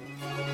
Música